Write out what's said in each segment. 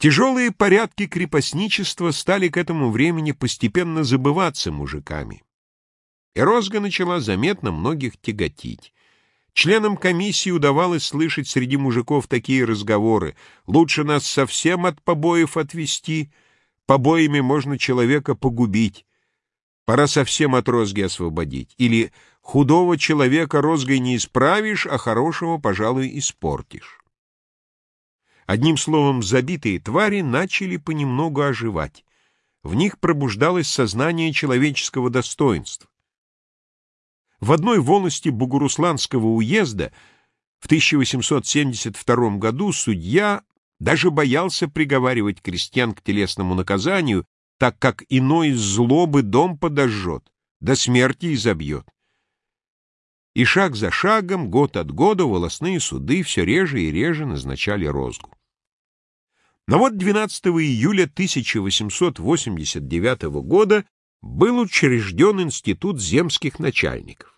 Тяжелые порядки крепостничества стали к этому времени постепенно забываться мужиками. И розга начала заметно многих тяготить. Членам комиссии удавалось слышать среди мужиков такие разговоры. «Лучше нас совсем от побоев отвести, побоями можно человека погубить. Пора совсем от розги освободить». Или «Худого человека розгой не исправишь, а хорошего, пожалуй, испортишь». Одним словом, забитые твари начали понемногу оживать. В них пробуждалось сознание человеческого достоинства. В одной волости Бугурусланского уезда в 1872 году судья даже боялся приговаривать крестьян к телесному наказанию, так как иной злобы дом подожжет, до смерти изобьет. И шаг за шагом, год от года, волосные суды все реже и реже назначали розгу. Но вот 12 июля 1889 года был учрежден Институт земских начальников.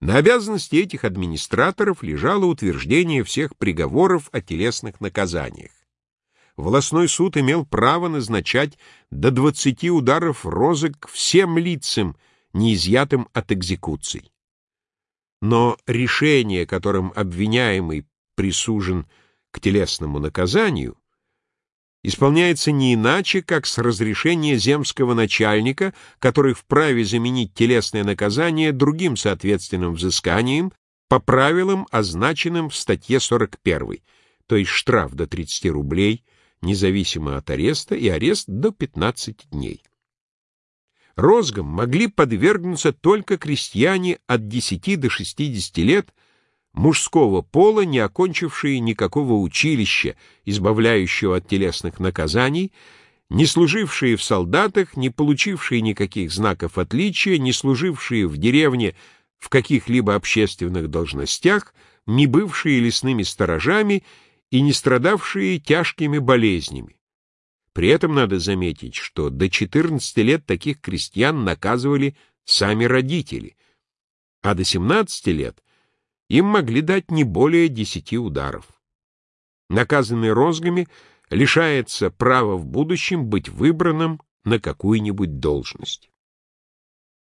На обязанности этих администраторов лежало утверждение всех приговоров о телесных наказаниях. Волосной суд имел право назначать до 20 ударов розыск всем лицам, не изъятым от экзекуций. Но решение, которым обвиняемый присужен к телесному наказанию, исполняется не иначе, как с разрешения земского начальника, который вправе заменить телесное наказание другим соответственным взысканием по правилам, означенным в статье 41, то есть штраф до 30 рублей, независимо от ареста, и арест до 15 дней. Розгам могли подвергнуться только крестьяне от 10 до 60 лет, мужского пола, не окончившие никакого училища, избавляющего от телесных наказаний, не служившие в солдатах, не получившие никаких знаков отличия, не служившие в деревне в каких-либо общественных должностях, не бывшие лесными сторожами и не страдавшие тяжкими болезнями. При этом надо заметить, что до 14 лет таких крестьян наказывали сами родители, а до 17 лет им могли дать не более десяти ударов. Наказанный розгами лишается права в будущем быть выбранным на какую-нибудь должность.